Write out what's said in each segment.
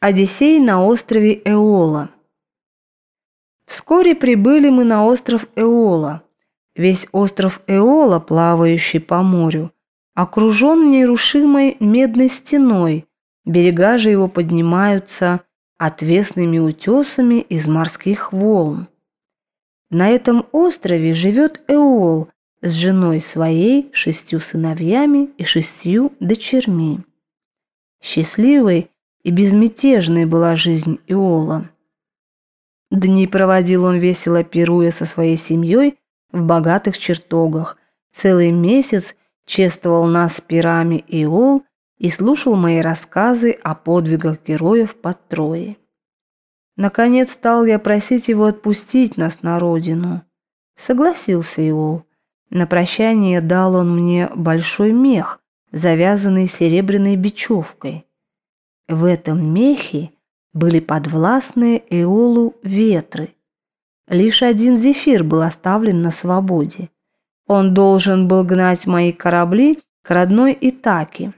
Одиссей на острове Эола. Вскоре прибыли мы на остров Эола. Весь остров Эола, плавающий по морю, окружен нерушимой медной стеной, берега же его поднимаются отвесными утесами из морских волн. На этом острове живет Эол с женой своей, шестью сыновьями и шестью дочерьми. Счастливый и безмятежной была жизнь Иола. Дни проводил он весело пируя со своей семьей в богатых чертогах. Целый месяц чествовал нас пирами Иол и слушал мои рассказы о подвигах героев под Троей. Наконец стал я просить его отпустить нас на родину. Согласился Иол. На прощание дал он мне большой мех, завязанный серебряной бечевкой. В этом мехе были подвластные Эолу ветры. Лишь один зефир был оставлен на свободе. Он должен был гнать мои корабли к родной Итаке.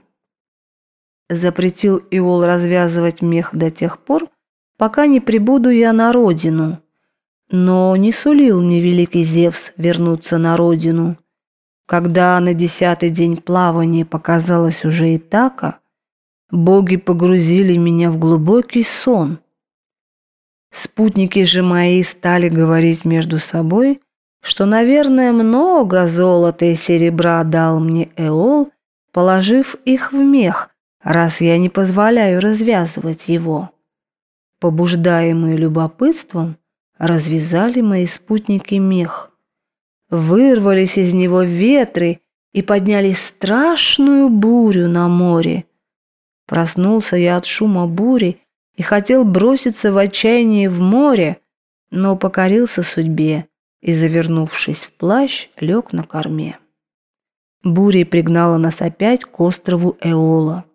Запретил Иол развязывать мех до тех пор, пока не прибуду я на родину. Но не сулил мне великий Зевс вернуться на родину. Когда на десятый день плавания показалась уже Итака, Боги погрузили меня в глубокий сон. Спутники же мои стали говорить между собой, что, наверное, много золота и серебра дал мне Эол, положив их в мех, раз я не позволяю развязывать его. Побуждаемые любопытством, развязали мои спутники мех. Вырвались из него ветры и подняли страшную бурю на море. Проснулся я от шума бури и хотел броситься в отчаянии в море, но покорился судьбе и, завернувшись в плащ, лег на корме. Буря пригнала нас опять к острову Эола.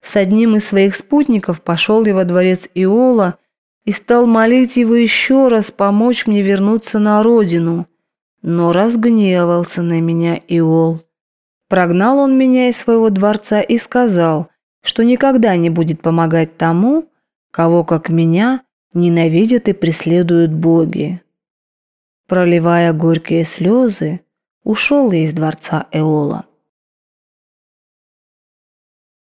С одним из своих спутников пошел я во дворец Иола и стал молить его еще раз помочь мне вернуться на родину. Но разгневался на меня Иол. Прогнал он меня из своего дворца и сказал – что никогда не будет помогать тому, кого, как меня, ненавидят и преследуют боги. Проливая горькие слезы, ушел я из дворца Эола.